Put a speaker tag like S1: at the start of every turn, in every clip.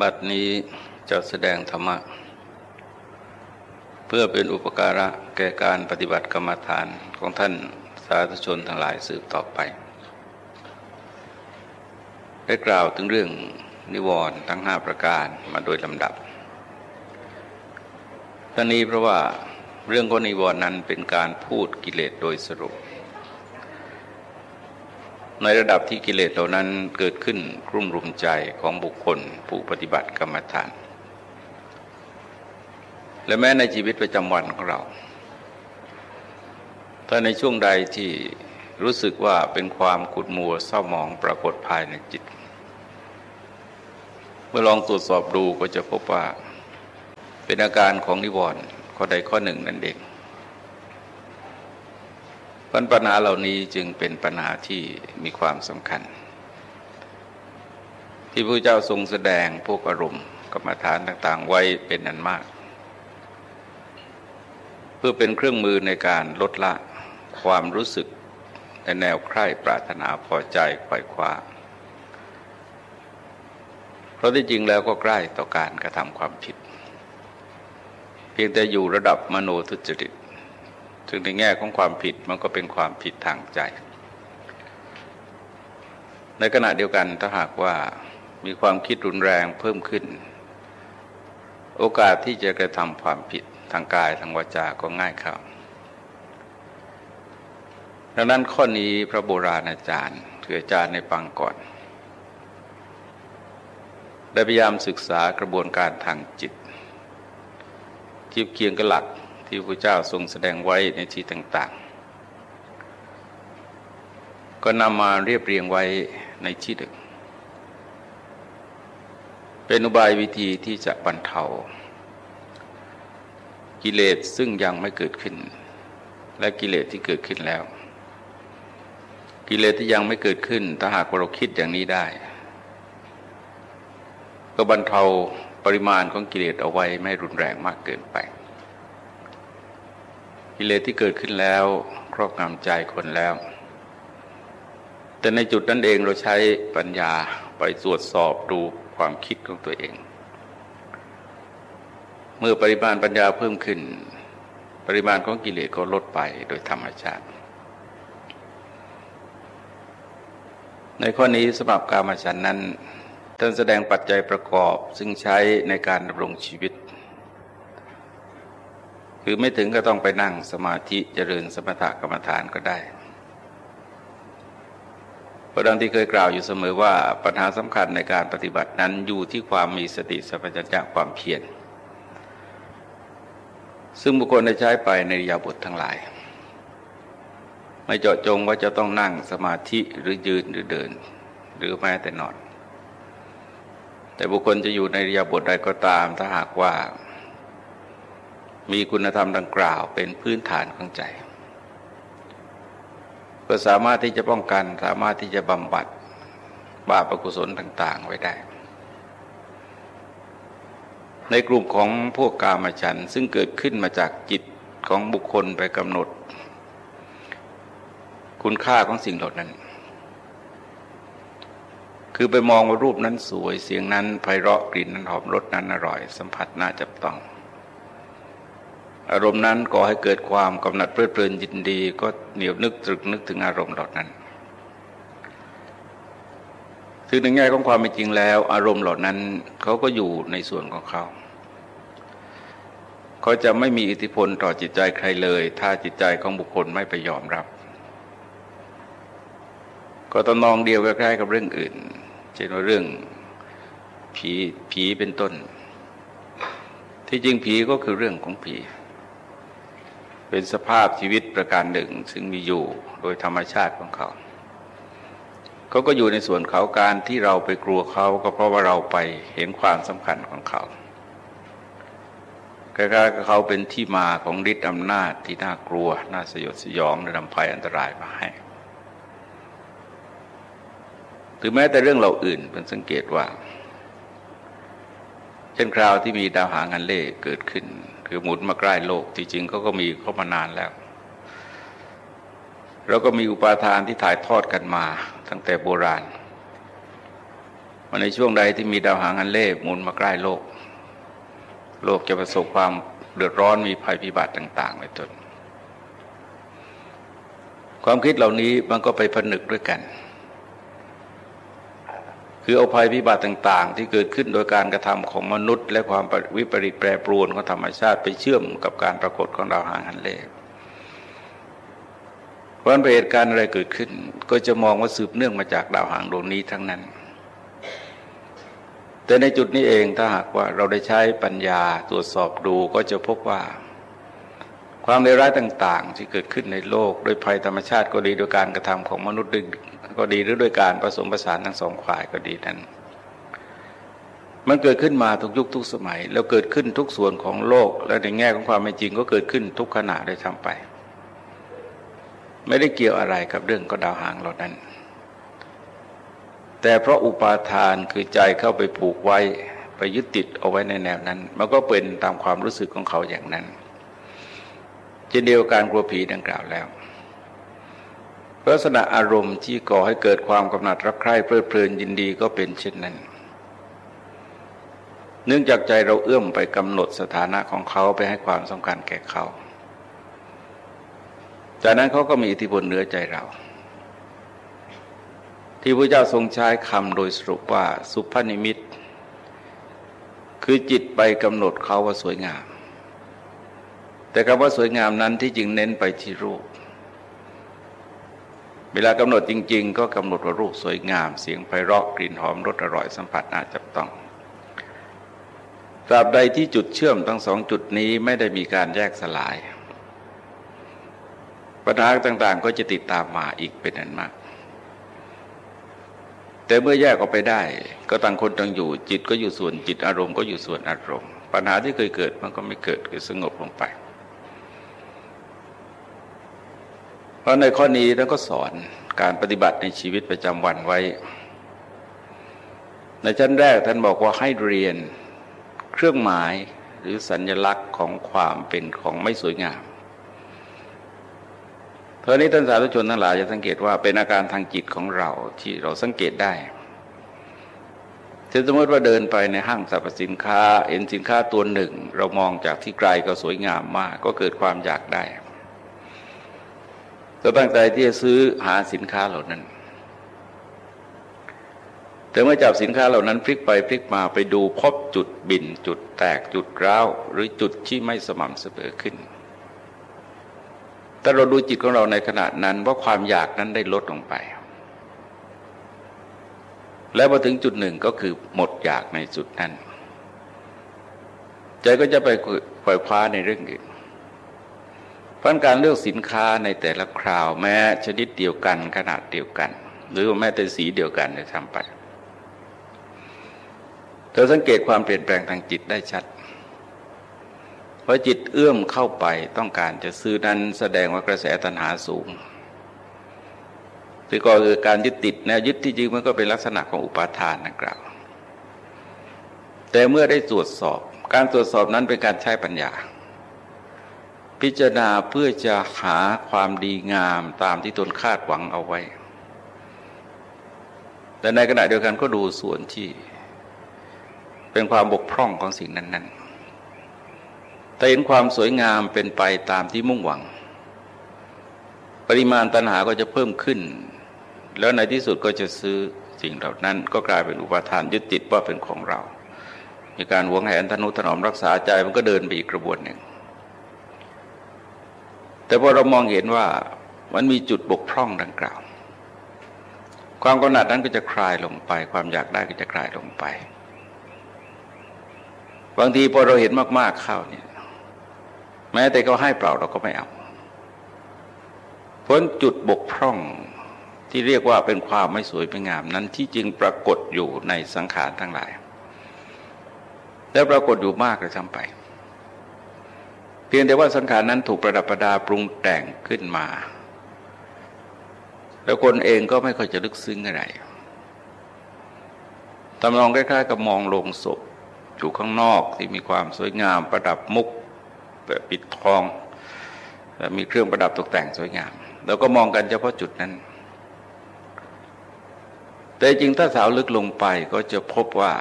S1: บัดนี้จะแสดงธรรมะ เพื่อเป็นอุปการะแก่การปฏิบัติกรรมฐานของท่านสาธุชนทั้งหลายสืบต่อไป ได้กล่าวถึงเรื่องนิวรณ์ทั้งห้าประการมาโดยลำดับทั้งนี้เพราะว่าเรื่องของนิวรณ์นั้นเป็นการพูดกิเลสโดยสรุป ในระดับที่กิเลสเหล่านั้นเกิดขึ้นกลุ่มรุมใจของบุคคลผู้ปฏิบัติกรรมฐาน และแม้ในชีวิตประจำวันของเรา ถ้าในช่วงใดที่รู้สึกว่าเป็นความขุดมัวเศร้าหมองปรากฏภายในจิต เมื่อลองตรวจสอบดูก็จะพบว่า เป็นอาการของนิวรณ์ข้อใดข้อหนึ่งนั่นเอง ปัญหาเหล่านี้จึงเป็นปัญหาที่มีความสำคัญ ที่พระเจ้าทรงแสดงพวกอารมณ์กรรมฐานต่าง ๆ ไว้เป็นอันมาก เพื่อเป็นเครื่องมือในการลดละความรู้สึกในแนวใคร่ปรารถนาพอใจไขว่คว้าเพราะที่จริงแล้วก็ใกล้ต่อการกระทำความผิด เพียงแต่อยู่ระดับมโนทุจริต ถึงในแง่ของความผิดมันก็เป็นความผิดทางใจ ในขณะเดียวกันถ้าหากว่ามีความคิดรุนแรงเพิ่มขึ้น โอกาสที่จะกระทำความผิดทางกายทางวาจาก็ง่ายครับดังนั้นข้อนี้พระโบราณอาจารย์ถืออาจารย์ในปังก่อน ได้พยายามศึกษากระบวนการทางจิตเทียบเคียงกับหลัก ที่พระเจ้าทรงแสดงไว้ในที่ต่างๆ ก็นำมาเรียบเรียงไว้ในที่หนึ่งเป็นอุบายวิธีที่จะบรรเทา กิเลสซึ่งยังไม่เกิดขึ้น และกิเลสที่เกิดขึ้นแล้ว กิเลสที่ยังไม่เกิดขึ้น ถ้าหากเราคิดอย่างนี้ได้ ก็บรรเทาปริมาณของกิเลสเอาไว้ไม่รุนแรงมากเกินไป กิเลสที่เกิดขึ้นแล้ว ครอบงำใจคนแล้ว แต่ในจุดนั้นเองเราใช้ปัญญาไปตรวจสอบดูความคิดของตัวเอง เมื่อปริมาณปัญญาเพิ่มขึ้น ปริมาณของกิเลสก็ลดไปโดยธรรมชาติ ในข้อนี้สำหรับการมาฉันนั้นท่านแสดงปัจจัยประกอบซึ่งใช้ในการดำรงชีวิต คือไม่ถึงก็ต้องไปนั่งสมาธิเจริญสมถกรรมฐานก็ได้เพราะดังที่เคยกล่าวอยู่เสมอว่าปัญหาสำคัญในการปฏิบัตินั้นอยู่ที่ความมีสติสัพพัญญะความเพียรซึ่งบุคคลได้ใช้ไปในยาบททั้งหลาย ไม่เจาะจงว่าจะต้องนั่งสมาธิหรือยืนหรือเดิน หรือแม้แต่นอน แต่บุคคลจะอยู่ในยาบทใดก็ตามถ้าหากว่า มีคุณธรรมดังกล่าวเป็นพื้นฐานของใจก็สามารถที่จะป้องกันสามารถที่จะบำบัดบาปอกุศลต่าง ๆ ไว้ได้ ในกลุ่มของพวกกามฉันซึ่งเกิดขึ้นมาจากจิตของบุคคลไปกำหนด คุณค่าของสิ่งเหล่านั้น คือไปมองว่ารูปนั้นสวยเสียงนั้นไพเราะกลิ่นนั้นหอมรสนั้นอร่อย สัมผัสน่าจับต้อง อารมณ์นั้นก่อให้เกิดความกำหนัดเพลิดเพลินยินดี ก็เหนียวนึกตรึกนึกถึงอารมณ์เหล่านั้นซึ่งในแง่ของความเป็นจริงแล้ว อารมณ์เหล่านั้นเขาก็อยู่ในส่วนของเขาเขาจะไม่มีอิทธิพลต่อจิตใจใครเลย ถ้าจิตใจของบุคคลไม่ไปยอมรับ ก็ตำนองเดียวกับใกล้กับเรื่องอื่น เช่นว่าเรื่องผีผีเป็นต้น ที่จริงผีก็คือเรื่องของผี เป็นสภาพชีวิตประการหนึ่ง ซึ่งมีอยู่โดยธรรมชาติของเขา เขาก็อยู่ในส่วนเขาการที่เราไปกลัวเขาก็เพราะว่าเราไปเห็นความสำคัญของเขาคล้ายๆเขาเป็นที่มาของฤทธิ์อำนาจที่น่ากลัว น่าสยดสยองและนำภัยอันตรายมาให้หรือแม้แต่เรื่องเราอื่นเป็นสังเกตว่า เช่นคราวที่มีดาวหางอันเล่เกิดขึ้น คือหมุนมาใกล้โลก ที่จริงเขาก็มีเข้ามานานแล้วเราก็มีอุปาทานที่ถ่ายทอดกันมาตั้งแต่โบราณว่าในช่วงใดที่มีดาวหางอันเล่หมุนมาใกล้โลก โลกจะประสบความเดือดร้อนมีภัยพิบัติต่างๆในตนความคิดเหล่านี้มันก็ไปผนึกด้วยกัน คือเอาภัยพิบัติต่าง ๆ ที่เกิดขึ้นโดยการกระทำของมนุษย์ และความวิปริตแปรปรวนของธรรมชาติไปเชื่อมกับการปรากฏของดาวหางหันเลวเพราะเหตุการณ์อะไรเกิดขึ้น ก็จะมองว่าสืบเนื่องมาจากดาวหางดวงนี้ทั้งนั้น แต่ในจุดนี้เองถ้าหากว่าเราได้ใช้ปัญญาตรวจสอบดูก็จะพบว่าความเลวร้ายต่าง ๆ ที่เกิดขึ้นในโลกโดยภัยธรรมชาติก็ดีโดยการกระทำของมนุษย์ ก็ดีหรือโดยการผสมผสานทั้งสองฝ่ายก็ดีนั้น มันเกิดขึ้นมาทุกยุคทุกสมัย แล้วเกิดขึ้นทุกส่วนของโลก และในแง่ของความเป็นจริงก็เกิดขึ้นทุกขณะได้ทำไป ไม่ได้เกี่ยวอะไรกับเรื่องก็ดาวหางเหล่านั้น แต่เพราะอุปาทานคือใจเข้าไปผูกไว้ไปยึดติดเอาไว้ในแนวนั้น มันก็เป็นตามความรู้สึกของเขาอย่างนั้นเช่นเดียวกันกลัวผีดังกล่าวแล้ว ลักษณะอารมณ์ที่ก่อให้เกิดความกำหนัดรักใคร่เพลิดเพลินยินดีก็เป็นเช่นนั้น เนื่องจากใจเราเอื้อมไปกำหนดสถานะของเขาไปให้ความสำคัญแก่เขา จากนั้นเขาก็มีอิทธิพลเหนือใจเรา ที่พระเจ้าทรงใช้คำโดยสรุปว่าสุภนิมิต คือจิตไปกำหนดเขาว่าสวยงาม แต่คำว่าสวยงามนั้นที่จริงเน้นไปที่รูป เวลากำหนดจริง ๆ ก็กำหนดว่ารูปสวยงาม เสียงไพเราะกลิ่นหอมรสอร่อยสัมผัสน่าจับต้องตราบใดที่จุดเชื่อมทั้งสองจุดนี้ไม่ได้มีการแยกสลาย ปัญหาต่างๆ ก็จะติดตามมาอีกเป็นอันมาก แต่เมื่อแยกออกไปได้ ก็ต่างคนต่างอยู่ จิตก็อยู่ส่วนจิตอารมณ์ก็อยู่ส่วนอารมณ์ ปัญหาที่เคยเกิดมันก็ไม่เกิดคือสงบลงไป เพราะในข้อนี้ท่านก็สอนการปฏิบัติในชีวิตประจำวันไว้ ในชั้นแรกท่านบอกว่าให้เรียนเครื่องหมายหรือสัญญลักษณ์ของความเป็นของไม่สวยงามเท่านี้ท่านสาธุชนทั้งหลายจะสังเกตว่าเป็นอาการทางจิตของเราที่เราสังเกตได้สมมติว่าเดินไปในห้างสรรพสินค้าเห็นสินค้าตัวหนึ่ง เรามองจากที่ไกลก็สวยงามมาก ก็เกิดความอยากได้ เราตั้งใจที่จะซื้อหาสินค้าเหล่านั้น แต่เมื่อจับสินค้าเหล่านั้นพลิกไปพลิกมาไปดูพบจุดบินจุดแตกจุดร้าวหรือจุดที่ไม่สม่ำเสมอขึ้น แต่เราดูจิตของเราในขณะนั้นว่าความอยากนั้นได้ลดลงไป แล้วมาถึงจุดหนึ่งก็คือหมดอยากในจุดนั้น ใจก็จะไปปล่อยคว้าในเรื่องอื่น พราะการเลือกสินค้าในแต่ละคราวแม้ชนิดเดียวกันขนาดเดียวกัน หรือแม้แต่สีเดียวกันจะทำไปเราสังเกตความเปลี่ยนแปลงทางจิตได้ชัด เพราะจิตเอื้อมเข้าไปต้องการจะซื้อนั้นแสดงว่ากระแสตัณหาสูงที่ก็คือการยึดติดแนวยึดที่จริงมันก็เป็นลักษณะของอุปาทานนักกล่าวแต่เมื่อได้ตรวจสอบ การตรวจสอบนั้นเป็นการใช้ปัญญา พิจารณาเพื่อจะหาความดีงามตามที่ตนคาดหวังเอาไว้ แต่ในขณะเดียวกันก็ดูส่วนที่ เป็นความบกพร่องของสิ่งนั้น ๆ แต่เห็นความสวยงามเป็นไปตามที่มุ่งหวัง ปริมาณตัณหาก็จะเพิ่มขึ้น แล้วในที่สุดก็จะซื้อสิ่งเหล่านั้น ก็กลายเป็นอุปทานยึดติดว่าเป็นของเรา มีการหวงแหนทนุถนอมรักษาใจมันก็เดินไปอีกกระบวนหนึ่ง แต่พอเรามองเห็นว่ามันมีจุดบกพร่องดังกล่าว ความกำหนัดนั้นก็จะคลายลงไป ความอยากได้ก็จะคลายลงไป บางทีพอเราเห็นมากๆเข้าเนี่ยแม้แต่เขาให้เปล่าเราก็ไม่เอาพ้นจุดบกพร่องที่เรียกว่าเป็นความไม่สวยไม่งามนั้นที่จริงปรากฏอยู่ในสังขารทั้งหลาย แล้วปรากฏอยู่มากเลยทำไป พียงแต่ว่าสังขารนั้นถูกประดับประดาปรุงแต่งขึ้นมา แล้วคนเองก็ไม่ค่อยจะลึกซึ้งอะไรตำลองคล้ายๆกับมองลงศพอยู่ข้างนอกที่มีความสวยงามประดับมุกแบบปิดทองมีเครื่องประดับตกแต่งสวยงาม แล้วก็มองกันเฉพาะจุดนั้น แต่แต่จริงถ้าสาวลึกลงไปก็จะพบว่า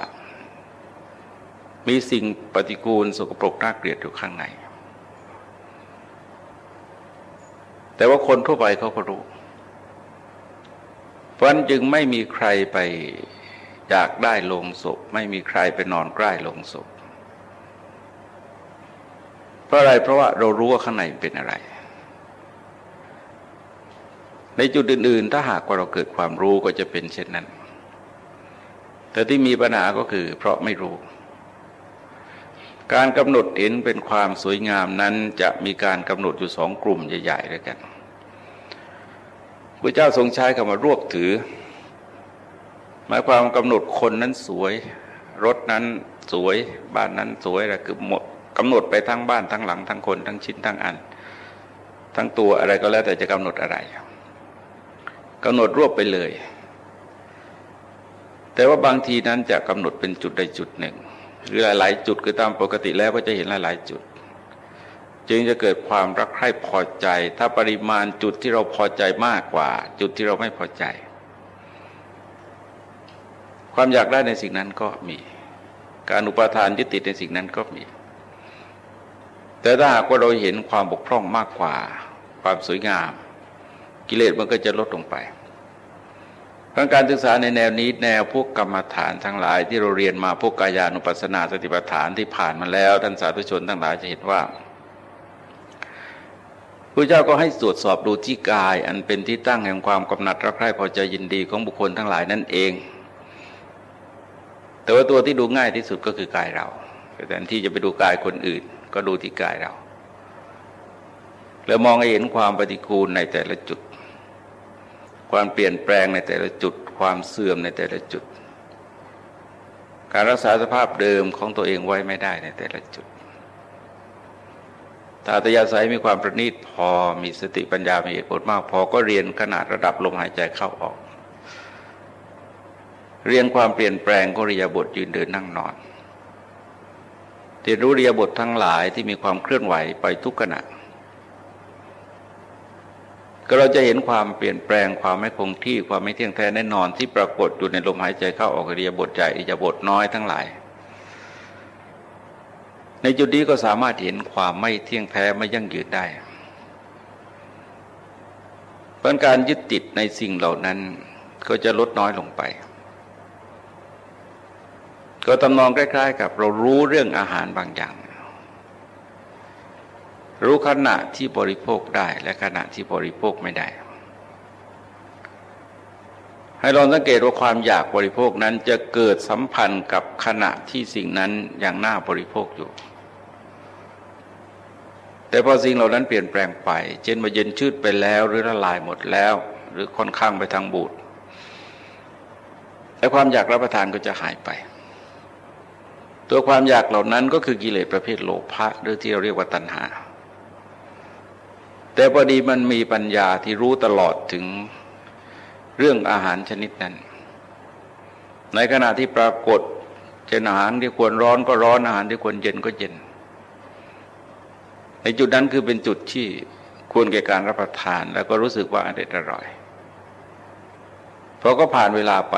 S1: มีสิ่งปฏิกูลสกปรกน่าเกลียดอยู่ข้างใน แต่ว่าคนทั่วไปเขาก็รู้ เพราะนั้นจึงไม่มีใครไปอยากได้ลงศพ ไม่มีใครไปนอนใกล้ลงศพ เพราะอะไรเพราะว่าเรารู้ว่าข้างในเป็นอะไร ในจุดอื่นๆ ถ้าหากว่าเราเกิดความรู้ก็จะเป็นเช่นนั้น แต่ที่มีปัญหาก็คือ เพราะไม่รู้การกำหนดเห็นเป็นความสวยงามนั้นจะมีการกำหนดอยู่สองกลุ่มใหญ่ๆด้วยกัน พระเจ้าทรงใช้คำว่ารวบถือ หมายความกำหนดคนนั้นสวย รถนั้นสวย บ้านนั้นสวยอะไรคือหมดกำหนดไปทั้งบ้านทั้งหลังทั้งคนทั้งชิ้นทั้งอัน ทั้งตัวอะไรก็แล้วแต่จะกำหนดอะไรกำหนดรวบไปเลย แต่ว่าบางทีนั้นจะกำหนดเป็นจุดใดจุดหนึ่ง หรือหลาย ๆ จุดคือตามปกติแล้วก็จะเห็นหลาย ๆ จุด จึงจะเกิดความรักใคร่พอใจ ถ้าปริมาณจุดที่เราพอใจมากกว่า จุดที่เราไม่พอใจ ความอยากได้ในสิ่งนั้นก็มี การอุปทานยึดติดในสิ่งนั้นก็มี แต่ถ้าหากว่าเราเห็นความบกพร่องมากกว่า ความสวยงาม กิเลสมันก็จะลดลงไปงการศึกษาในแนวนี้แนวพวกกรรมฐานทั้งหลาย ที่เราเรียนมาพวกกายานุปัสสนาสติปัฏฐานที่ผ่านมาแล้วท่านสาธุชนทั้งหลายจะเห็นว่า พระเจ้าก็ให้ตรวจสอบดูที่กาย อันเป็นที่ตั้งแห่งความกำหนัดรักใคร่พอใจยินดีของบุคคลทั้งหลายนั่นเอง แต่ว่าตัวที่ดูง่ายที่สุดก็คือกายเราแต่ที่จะไปดูกายคนอื่น ก็ดูที่กายเรา แล้วมองให้เห็นความปฏิกูลในแต่ละจุด ความเปลี่ยนแปลงในแต่ละจุด ความเสื่อมในแต่ละจุด การรักษาสภาพเดิมของตัวเองไว้ไม่ได้ในแต่ละจุด ตาตยาศัยมีความประณีตพอมีสติปัญญามีเหตุผลมากพอก็เรียนขนาดระดับลมหายใจเข้าออก เรียนความเปลี่ยนแปลงก็ริยาบทยืนเดินนั่งนอนเรียนรู้ริยาบททั้งหลายที่มีความเคลื่อนไหวไปทุกขณะก็เราจะเห็นความเปลี่ยนแปลงความไม่คงที่ความไม่เที่ยงแท้แน่นอนที่ปรากฏอยู่ในลมหายใจเข้าออกเรียบทใจอิจบทน้อยทั้งหลาย ในจุดนี้ก็สามารถเห็นความไม่เที่ยงแท้ไม่ยั่งยืนได้เพราะการยึดติดในสิ่งเหล่านั้นก็จะลดน้อยลงไป ก็ตำนองใกล้ๆ กับเรารู้เรื่องอาหารบางอย่าง รู้ขณะที่บริโภคได้และขณะที่บริโภคไม่ได้ ให้ลองสังเกตว่าความอยากบริโภคนั้นจะเกิดสัมพันธ์กับขณะที่สิ่งนั้นอย่างน่าบริโภคอยู่ แต่พอสิ่งเหล่านั้นเปลี่ยนแปลงไป เช่นมาเย็นชืดไปแล้วหรือละลายหมดแล้ว หรือค่อนข้างไปทางบูดแต่ความอยากรับประทานก็จะหายไป ตัวความอยากเหล่านั้นก็คือกิเลสประเภทโลภะหรือที่เราเรียกว่าตัณหา แต่พอดีมันมีปัญญาที่รู้ตลอดถึงเรื่องอาหารชนิดนั้น ในขณะที่ปรากฏเช่นอาหารที่ควรร้อนก็ร้อนอาหารที่ควรเย็นก็เย็น ในจุดนั้นคือเป็นจุดที่ควรแก่การรับประทาน แล้วก็รู้สึกว่าอร่อยอร่อยพอก็ผ่านเวลาไป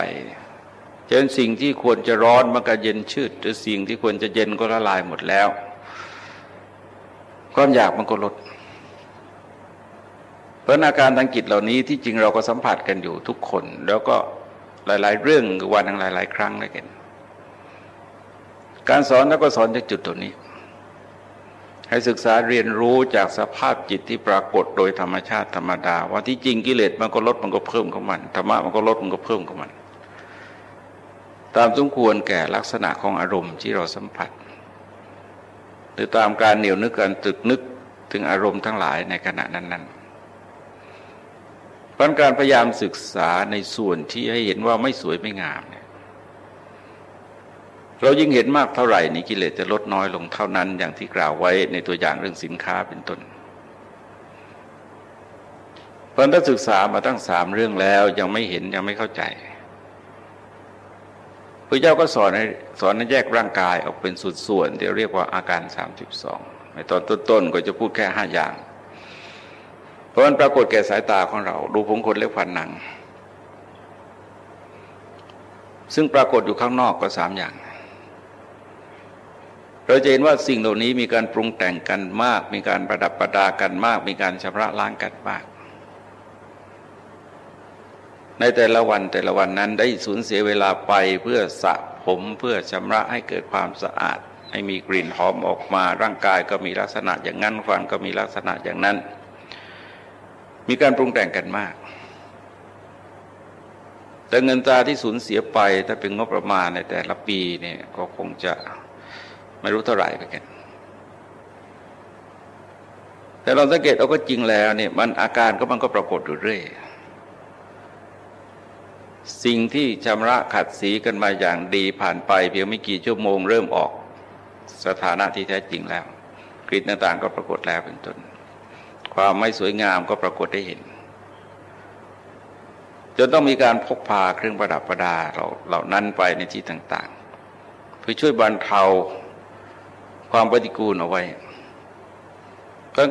S1: เช่นสิ่งที่ควรจะร้อนมันก็เย็นชืดหรือสิ่งที่ควรจะเย็นก็ละลายหมดแล้วความอยากมันก็ลด เพราะอาการทางจิตเหล่านี้ที่จริงเราก็สัมผัสกันอยู่ทุกคน แล้วก็หลาย ๆ เรื่องวันทั้งหลาย ๆ ครั้งเลยกัน การสอนแล้วก็สอนจากจุดตรงนี้ ให้ศึกษาเรียนรู้จากสภาพจิตที่ปรากฏโดยธรรมชาติธรรมดา ว่าที่จริงกิเลสมันก็ลดมันก็เพิ่มของมันธรรมะมันก็ลดมันก็เพิ่มของมัน ตามสมควรแก่ลักษณะของอารมณ์ที่เราสัมผัส หรือตามการเหนียวนึกการตึกนึกถึงอารมณ์ทั้งหลายในขณะนั้นๆเพราะการพยายามศึกษาในส่วนที่ให้เห็นว่าไม่สวยไม่งามเนี่ย เรายิ่งเห็นมากเท่าไหร่นี้กิเลสจะลดน้อยลงเท่านั้น อย่างที่กล่าวไว้ในตัวอย่างเรื่องสินค้าเป็นต้นเพราะถ้าศึกษามาตั้งสามเรื่องแล้วยังไม่เห็นยังไม่เข้าใจพระเจ้าก็สอนให้สอนให้แยกร่างกายออกเป็นส่วนๆที่เรียกว่าอาการสามสิบสองในตอนต้นๆก็จะพูดแค่ห้าอย่าง เพราะมันปรากฏแก่สายตาของเรา ดูผมคนเล็บฟันหนัง ซึ่งปรากฏอยู่ข้างนอกก็สามอย่าง เราจะเห็นว่าสิ่งเหล่านี้มีการปรุงแต่งกันมาก มีการประดับประดากันมาก มีการชำระล้างกันมาก ในแต่ละวันแต่ละวันนั้นได้สูญเสียเวลาไปเพื่อสระผมเพื่อชำระให้เกิดความสะอาด ให้มีกลิ่นหอมออกมาร่างกายก็มีลักษณะอย่างนั้นฟันก็มีลักษณะอย่างนั้น มีการปรุงแต่งกันมาก แต่เงินตราที่สูญเสียไปถ้าเป็นงบประมาณในแต่ละปีเนี่ยก็คงจะ ไม่รู้เท่าไหร่ไปกันแต่เราสังเกตเอาก็จริงแล้วเนี่ยมันอาการก็มันก็ปรากฏอยู่เรื่อย สิ่งที่ชำระขัดสีกันมาอย่างดีผ่านไปเพียงไม่กี่ชั่วโมงเริ่มออกสถานะที่แท้จริงแล้วกลิ่นต่างๆ ก็ปรากฏแล้วเป็นต้น ความไม่สวยงามก็ปรากฏได้เห็น จนต้องมีการพกพาเครื่องประดับประดาเราเหล่านั้นไปในที่ต่างๆเพื่อช่วยบรรเทา ความปฏิกูลเอาไว้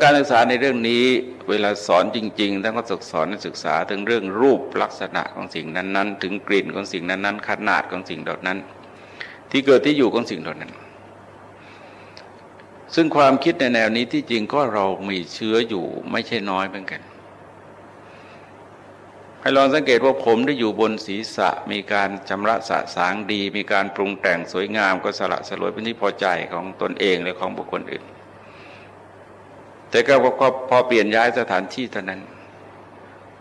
S1: การศึกษาในเรื่องนี้เวลาสอนจริงๆท่านก็สสอนนักศึกษาถึงเรื่องรูปลักษณะของสิ่งนั้น ๆ ถึงกลิ่นของสิ่งนั้นๆขนาดของสิ่งเหล่านั้น ที่เกิดที่อยู่ของสิ่งเหล่านั้น ซึ่งความคิดในแนวนี้ที่จริงก็เรามีเชื้ออยู่ไม่ใช่น้อยเหมือนกัน ให้ลองสังเกตว่าผมที่อยู่บนศีรษะมีการชำระสะสางดี มีการปรุงแต่งสวยงามก็สละสลวยเป็นที่พอใจของตนเองหรือของบุคคลอื่น แต่ก็พอเปลี่ยนย้ายสถานที่เท่านั้น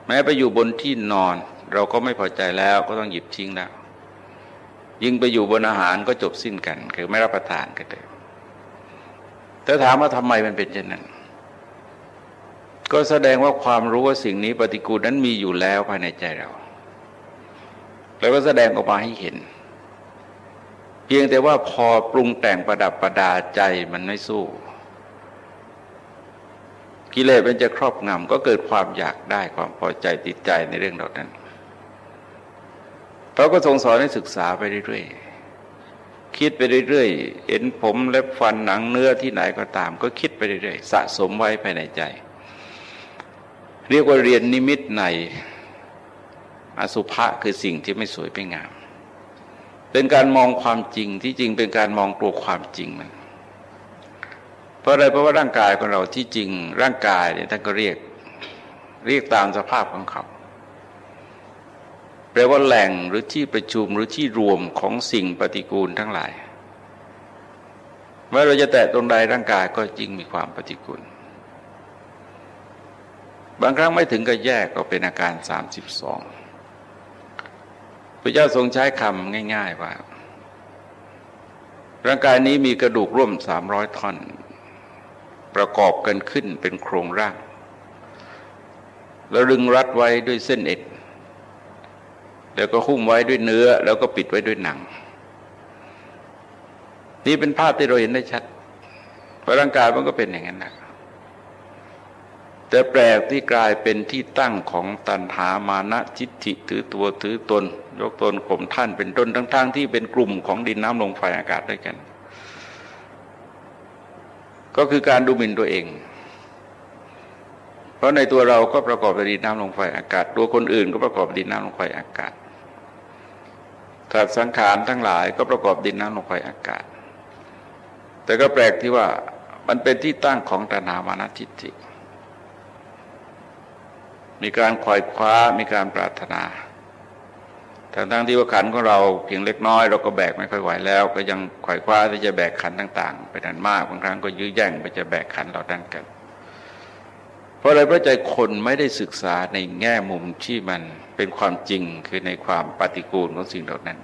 S1: แม้ไปอยู่บนที่นอน เราก็ไม่พอใจแล้วก็ต้องหยิบทิ้งแล้วยิ่งไปอยู่บนอาหารก็จบสิ้นกัน คือไม่รับประทานกันเลยแต่ถามว่าทำไมมันเป็นเช่นนั้น ก็แสดงว่าความรู้ว่าสิ่งนี้ปฏิกูลนั้นมีอยู่แล้วภายในใจเรา แล้วก็แสดงออกมาให้เห็น เพียงแต่ว่าพอปรุงแต่งประดับประดาใจมันไม่สู้ กิเลสมันจะครอบงำก็เกิดความอยากได้ความพอใจติดใจในเรื่องเหล่านั้นเราก็ทรงสอนให้ศึกษาไปเรื่อยๆ คิดไปเรื่อยๆ เห็นผมเล็บฟันหนังเนื้อที่ไหนก็ตาม ก็คิดไปเรื่อยๆ สะสมไว้ภายในใจ เรียกว่าเรียนนิมิตในอสุภะคือสิ่งที่ไม่สวยไม่งาม เป็นการมองความจริงที่จริงเป็นการมองตัวความจริงมันเพราะอะไรเพราะว่าร่างกายของเราที่จริงร่างกายเนี่ยท่านก็เรียกเรียกตามสภาพของเขาแปลว่าแหล่งหรือที่ประชุมหรือที่รวมของสิ่งปฏิกูลทั้งหลายเมื่อเราจะแตะตรงใดร่างกายก็จริงมีความปฏิกูล บางครั้งไม่ถึงกับแยกก็เป็นอาการสามสิบสองพระเจ้าทรงใช้คำง่าย ๆว่า ร่างกายนี้มีกระดูกร่วมสามร้อยท่อน ประกอบกันขึ้นเป็นโครงร่าง แล้วดึงรัดไว้ด้วยเส้นเอ็ด แล้วก็หุ้มไว้ด้วยเนื้อ แล้วก็ปิดไว้ด้วยหนัง นี่เป็นภาพที่เราเห็นได้ชัดเพราะร่างกายมันก็เป็นอย่างนั้นนะ แต่แปลกที่กลายเป็นที่ตั้งของตันหามานะจิตฐิถือตัวถือตน ยกตนข่มท่านเป็นต้นทั้งๆทที่เป็นกลุ่มของดินน้ำลมไฟอากาศด้วยกัน ก็คือการดูหมิ่นตัวเอง เพราะในตัวเราก็ประกอบดินน้ำลมไฟอากาศ ตัวคนอื่นก็ประกอบดินน้ำลมไฟอากาศถาดสังขารทั้งหลายก็ประกอบดินน้ำลมไฟอากาศ แต่ก็แปลกที่ว่ามันเป็นที่ตั้งของตัณหามานะทิฏฐิ มีการคอยคว้ามีการปรารถนาทั้งทั้งที่ว่าขันของเราเพียงเล็กน้อยเราก็แบกไม่ค่อยไหวแล้ว ก็ยังคอยคว้าที่จะแบกขันต่างๆ ไปนั้นมากบางครั้งก็ยื้อแย่งไปจะแบกขันเราดันกัน เพราะอะไรเพราะใจคนไม่ได้ศึกษาในแง่มุมที่มันเป็นความจริงคือในความปฏิกูลของสิ่งเหล่านั้น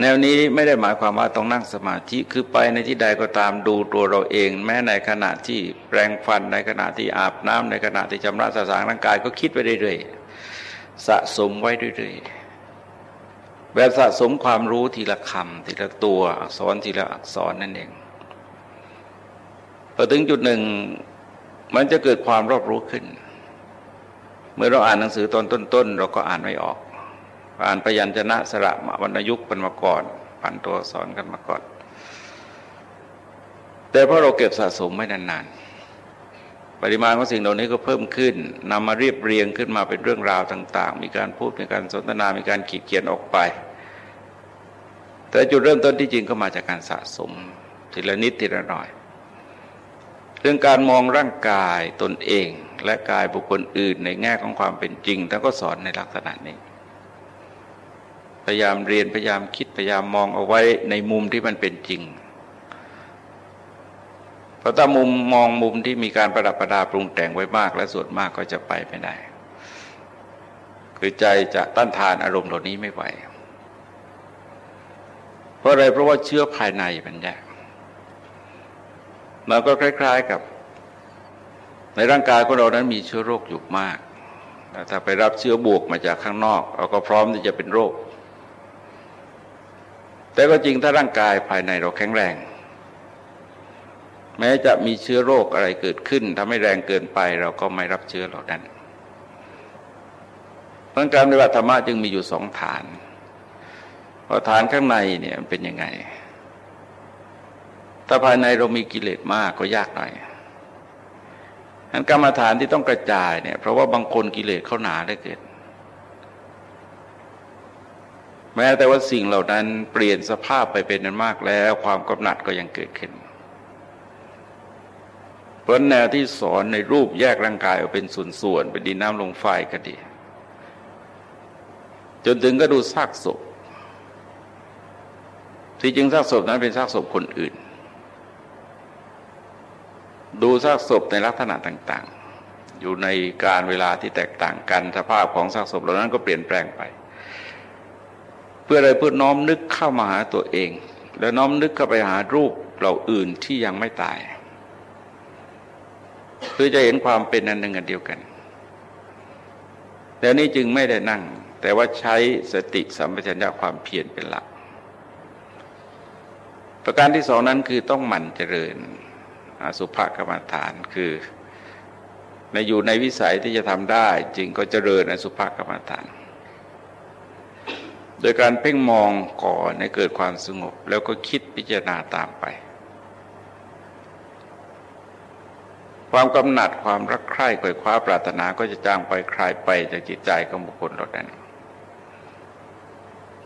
S1: แนวนี้ไม่ได้หมายความว่าต้องนั่งสมาธิคือไปในที่ใดก็ตามดูตัวเราเอง แม้ในขณะที่แปรงฟันในขณะที่อาบน้ำในขณะที่ชำระสสางร่างกายก็คิดไปเรื่อยๆสะสมไว้เรื่อยๆแบบสะสมความรู้ทีละคำทีละตัวอักษรทีละอักษรนั่นเองพอถึงจุดหนึ่งมันจะเกิดความรอบรู้ขึ้น เมื่อเราอ่านหนังสือตอนต้นๆเราก็อ่านไม่ออก ผ่านพยัญชนะสระมวรรณยุกต์เป็นมาก่อนผ่านตัวสอนกันมาก่อน แต่เพราะเราเก็บสะสมไม่นานๆ ปริมาณของสิ่งเหล่านี้ก็เพิ่มขึ้นนำมาเรียบเรียงขึ้นมาเป็นเรื่องราวต่าง ๆ มีการพูดมีการสนทนา มีการขีดเขียนออกไป แต่จุดเริ่มต้นที่จริงก็มาจากการสะสมทีละนิดทีละหน่อย เรื่องการมองร่างกายตนเองและกายบุคคลอื่นในแง่ของความเป็นจริงท่านก็สอนในลักษณะนี้ พยายามเรียนพยายามคิดพยายามมองเอาไว้ในมุมที่มันเป็นจริงเพราะถ้ามุมมองมุมที่มีการประดับประดาปรุงแต่งไว้มาก และส่วนมากก็จะไปไม่ได้ คือใจจะต้านทานอารมณ์เหล่านี้ไม่ไหว เพราะอะไรเพราะว่าเชื้อภายในมันแย่มันก็คล้าย ๆกับ ในร่างกายของเรานั้นมีเชื้อโรคอยู่มาก ถ้าไปรับเชื้อบวกมาจากข้างนอกเราก็พร้อมที่จะเป็นโรค แต่ก็จริงถ้าร่างกายภายในเราแข็งแรง แม้จะมีเชื้อโรคอะไรเกิดขึ้นทำให้แรงเกินไปเราก็ไม่รับเชื้อเหล่านั้นเพราะการปฏิบัติธรรมะจึงมีอยู่สองฐานเพราะฐานข้างในเนี่ยมันเป็นยังไง ถ้าภายในเรามีกิเลสมากก็ยากหน่อยอันกรรมฐานที่ต้องกระจายเนี่ยเพราะว่าบางคนกิเลสเขาหนาได้เกิด แม้แต่ว่าสิ่งเหล่านั้นเปลี่ยนสภาพไปเป็นนั้นมากแล้ว ความกำหนัดก็ยังเกิดขึ้นเพราะแนวที่สอนในรูปแยกร่างกายออกเป็นส่วนๆเป็นดินน้ำลงไฟก็ดี จนถึงก็ดูซากศพ ที่จริงซากศพนั้นเป็นซากศพคนอื่น ดูซากศพในลักษณะต่าง ๆ อยู่ในการเวลาที่แตกต่างกันสภาพของซากศพเหล่านั้นก็เปลี่ยนแปลงไป เพื่ออะไรเพื่อน้อมนึกเข้ามาหาตัวเอง แล้วน้อมนึกเข้าไปหารูปเราอื่นที่ยังไม่ตายคือจะเห็นความเป็นอันหนึ่งอันเดียวกันแต่นี้จึงไม่ได้นั่ง แต่ว่าใช้สติสัมปชัญญะความเพียรเป็นหลัก ประการที่สองนั้นคือต้องหมั่นเจริญอสุภกรรมฐานคือในอยู่ในวิสัยที่จะทำได้ จึงก็เจริญอสุภกรรมฐาน โดยการเพ่งมองก่อนให้เกิดความสงบ แล้วก็คิดพิจารณาตามไป ความกำหนัดความรักใคร่ขว่คว้าปรารถนาก็จะจางไปคลายไปจากจิตใจของบุคคลเหล่านั้น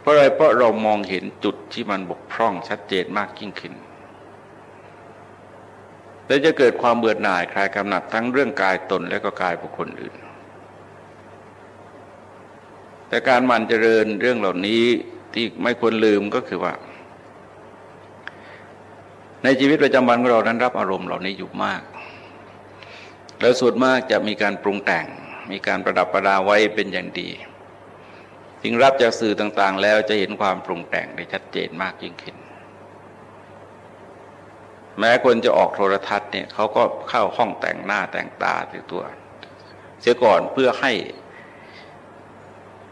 S1: เพราะอะไรเพราะเรามองเห็นจุดที่มันบกพร่องชัดเจนมากยิ่งขึ้นและจะเกิดความเบื่อหน่ายคลายกำหนัดทั้งเรื่องกายตนและก็กายบุคคลอื่น แต่การมันเจริญเรื่องเหล่านี้ที่ไม่ควรลืมก็คือว่า ในชีวิตประจำวันของเรานั้นรับอารมณ์เหล่านี้อยู่มาก แล้วส่วนมากจะมีการปรุงแต่ง มีการประดับประดาไว้เป็นอย่างดีจึงรับจากสื่อต่างๆ แล้วจะเห็นความปรุงแต่งได้ชัดเจนมากยิ่งขึ้นแม้คนจะออกโทรทัศน์เนี่ยเขาก็เข้าห้องแต่งหน้าแต่งตาติตัว เสียก่อนเพื่อให้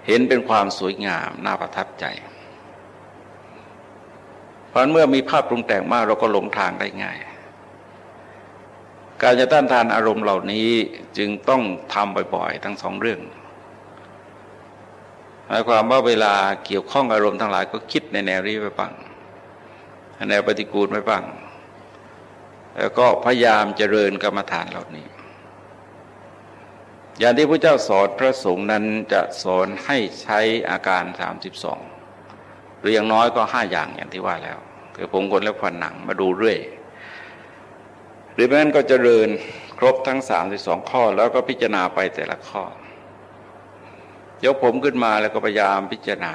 S1: เห็นเป็นความสวยงามน่าประทับใจ เพราะเมื่อมีภาพปรุงแต่งมากเราก็หลงทางได้ง่าย การจะต้านทานอารมณ์เหล่านี้จึงต้องทำบ่อยๆ ทั้งสองเรื่องหมายความว่าเวลาเกี่ยวข้องอารมณ์ทั้งหลายก็คิดในแนวรีไปบ้างแนวปฏิกูลไปบ้าง แล้วก็พยายามเจริญกรรมฐานเหล่านี้ อย่างที่พระเจ้าสอนพระสงฆ์นั้นจะสอนให้ใช้อาการ 32 หรืออย่างน้อยก็ห้าอย่างอย่างที่ว่าแล้วคือผมคนและฝันหนังมาดูเรื่อย หรือแม้นั้นก็จเจริญครบทั้งสามสิบสองข้อแล้วก็พิจารณาไปแต่ละข้อ ยกผมขึ้นมาแล้วก็พยายามพิจารณา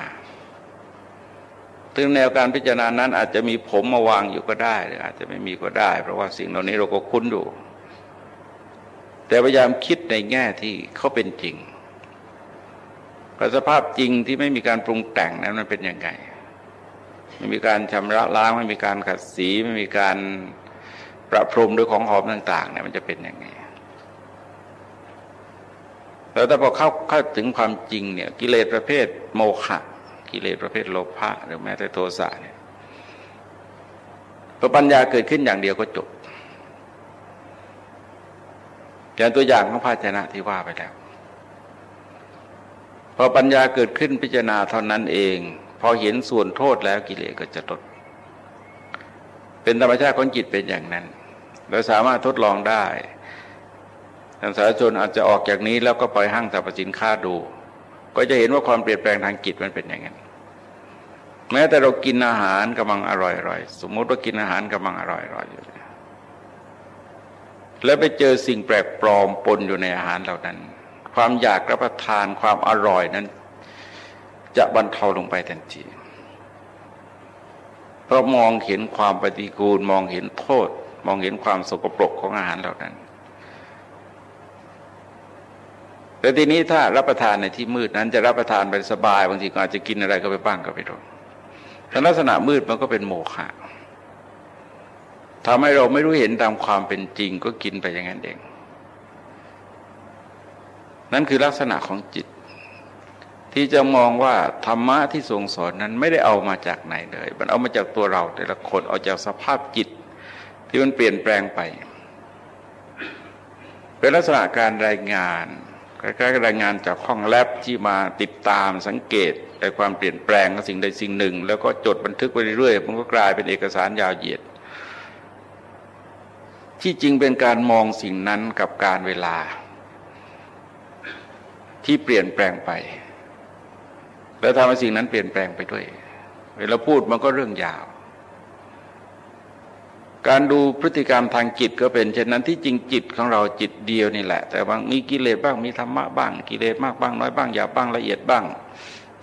S1: ถึงแนวการพิจารณานั้นอาจจะมีผมมาวางอยู่ก็ได้หรืออาจจะไม่มีก็ได้ เพราะว่าสิ่งเหล่านี้เราก็คุ้นอยู่ แต่พยายามคิดในแง่ที่เขาเป็นจริงสภาพจริงที่ไม่มีการปรุงแต่งนั้นมันเป็นยังไงไม่มีการชำระล้างไม่มีการขัดสีไม่มีการประพรมด้วยของหอมต่างๆเนี่ยมันจะเป็นยังไงแล้วถ้าพอเข้าเข้าถึงความจริงเนี่ยกิเลสประเภทโมฆะกิเลสประเภทโลภะหรือแม้แต่โทสะเนี่ยพอปัญญาเกิดขึ้นอย่างเดียวก็จบ อย่างตัวอย่างของภาชนะที่ว่าไปแล้ว พอปัญญาเกิดขึ้นพิจารณาเท่านั้นเอง พอเห็นส่วนโทษแล้วกิเลสก็จะลด เป็นธรรมชาติของจิตเป็นอย่างนั้น เราสามารถทดลองได้ท่านสาธารณชนอาจจะออกจากนี้แล้วก็ไปห้างสรรพสินค้าดู ก็จะเห็นว่าความเปลี่ยนแปลงทางจิตมันเป็นอย่างนั้น แม้แต่เรากินอาหารกำลังอร่อยๆ สมมติว่ากินอาหารกำลังอร่อยๆอยู่ แล้วไปเจอสิ่งแปลกปลอมปนอยู่ในอาหารเหล่านั้น ความอยากรับประทานความอร่อยนั้น จะบรรเทาลงไปทันทีเพราะมองเห็นความปฏิกูลมองเห็นโทษ มองเห็นความสกปรกของอาหารเหล่านั้นแต่ทีนี้ถ้ารับประทานในที่มืดนั้นจะรับประทานไปสบายบางทีก็อาจจะกินอะไรก็ไปบ้างก็ไปโดนแต่ลักษณะมืดมันก็เป็นโมฆะ ทำให้เราไม่รู้เห็นตามความเป็นจริงก็กินไปอย่างนั้นเอง นั่นคือลักษณะของจิต ที่จะมองว่าธรรมะที่ทรงสอนนั้นไม่ได้เอามาจากไหนเลย มันเอามาจากตัวเราแต่ละคนเอาจากสภาพจิต ที่มันเปลี่ยนแปลงไป เป็นลักษณะการรายงานคล้ายๆรายงานจากห้องแลบที่มาติดตามสังเกตแต่ความเปลี่ยนแปลงของสิ่งใดสิ่งหนึ่ง แล้วก็จดบันทึกไปเรื่อยๆมันก็กลายเป็นเอกสารยาวเหยียด ที่จริงเป็นการมองสิ่งนั้นกับการเวลา ที่เปลี่ยนแปลงไป แล้วทำให้สิ่งนั้นเปลี่ยนแปลงไปด้วย เวลาพูดมันก็เรื่องยาว การดูพฤติกรรมทางจิตก็เป็นเช่นนั้นที่จริงจิตของเราจิตเดียวนี่แหละ แต่บางมีกิเลสบ้างมีธรรมะบ้างกิเลสมากบ้างน้อยบ้างหยาบบ้างละเอียดบ้าง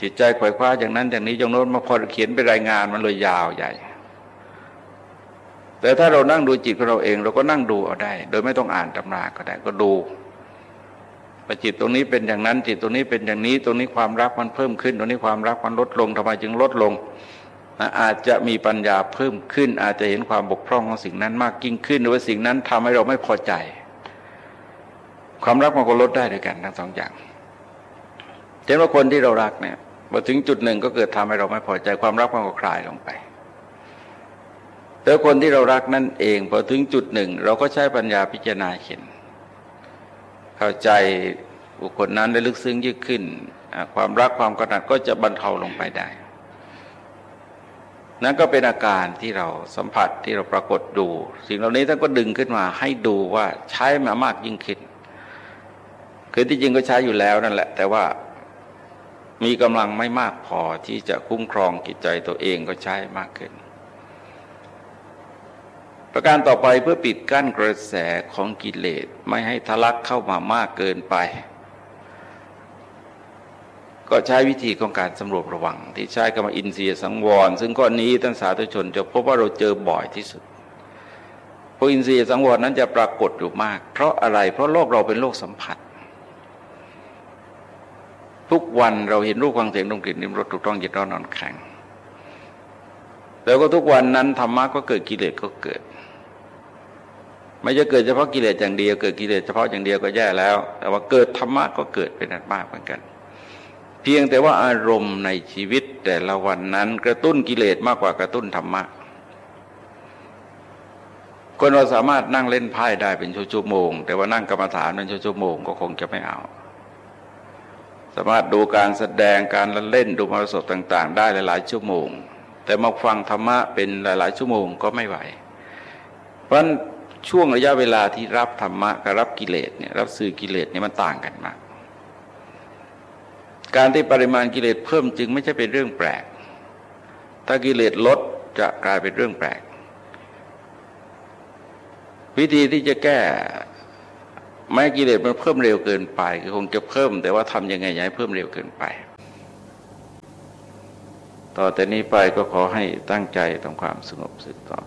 S1: จิตใจขวายคว้าอย่างนั้นอย่างนี้อย่างโน้นมาพอเขียนไปรายงานมันเลยยาวใหญ่ แต่ถ้าเรานั่งดูจิตของเราเอง เราก็นั่งดูเอาได้ โดยไม่ต้องอ่านตำราก็ได้ก็ดูว่าจิตตรงนี้เป็นอย่างนั้นจิตตรงนี้เป็นอย่างนี้ ตรงนี้ความรักมันเพิ่มขึ้น ตรงนี้ความรักมันลดลงทำไมจึงลดลงนะอาจจะมีปัญญาเพิ่มขึ้น อาจจะเห็นความบกพร่องของสิ่งนั้นมากยิ่งขึ้น หรือว่าสิ่งนั้นทำให้เราไม่พอใจ ความรักมันก็ลดได้ด้วยกันทั้งสองอย่างเช่นว่าคนที่เรารักเนี่ยพอถึงจุดหนึ่งก็เกิดทำให้เราไม่พอใจ ความรักมันก็คลายลงไป แต่คนที่เรารักนั่นเองพอถึงจุดหนึ่ง เราก็ใช้ปัญญาพิจารณาเห็น เข้าใจบุคคลนั้นได้ลึกซึ้งยิ่งขึ้น ความรักความกระหนัดก็จะบรรเทาลงไปได้ นั่นก็เป็นอาการที่เราสัมผัสที่เราปรากฏดู สิ่งเหล่านี้ท่านก็ดึงขึ้นมาให้ดูว่าใช้มามากยิ่งขึ้น คือที่จริงก็ใช้อยู่แล้วนั่นแหละ แต่ว่ามีกำลังไม่มากพอที่จะคุ้มครองจิตใจตัวเองก็ใช้มากขึ้น ประการต่อไปเพื่อปิดกั้นกระแสของกิเลสไม่ให้ทะลักเข้ามามากเกินไป ก็ใช้วิธีของการสำรวจระวัง ที่ใช้กรรมอินทรีย์สังวร ซึ่งข้อนี้ท่านสาธุชนจะพบว่าเราเจอบ่อยที่สุดพวกอินทรีย์สังวรนั้นจะปรากฏอยู่มาก เพราะอะไรเพราะโลกเราเป็นโลกสัมผัส ทุกวันเราเห็นรูปความเสียงดมกลิ่นนิมรสถูกต้องยึดร้อนนอนแข็งแล้วก็ทุกวันนั้นธรรมะก็เกิดกิเลสก็เกิด ไม่จะเกิดเฉพาะกิเลสอย่างเดียวเกิดกิเลสเฉพาะอย่างเดียวก็แย่แล้ว แต่ว่าเกิดธรรมะก็เกิดเป็นอันมากเหมือนกัน เพียงแต่ว่าอารมณ์ในชีวิตแต่ละวันนั้นกระตุ้นกิเลสมากกว่ากระตุ้นธรรมะคนเราสามารถนั่งเล่นไพ่ได้เป็นชั่วโมง แต่ว่านั่งกรรมฐานเป็นชั่วโมงก็คงจะไม่เอา สามารถดูการแสดงการเล่นดูมรสพต่าง ๆ ได้หลาย ๆ ชั่วโมง แต่มาฟังธรรมะเป็นหลาย ๆ ชั่วโมงก็ไม่ไหว เพราะ ช่วงระยะเวลาที่รับธรรมะกับรับกิเลสเนี่ยรับสื่อกิเลสเนี่ยมันต่างกันมาก การที่ปริมาณกิเลสเพิ่มจึงไม่ใช่เป็นเรื่องแปลก ถ้ากิเลสลดจะกลายเป็นเรื่องแปลก วิธีที่จะแก้ไม่กิเลสมันเพิ่มเร็วเกินไปคือคงจะเพิ่ม แต่ว่าทำยังไงอย่าให้เพิ่มเร็วเกินไป ต่อแต่นี้ไปก็ขอให้ตั้งใจทำความสงบสึกต่อ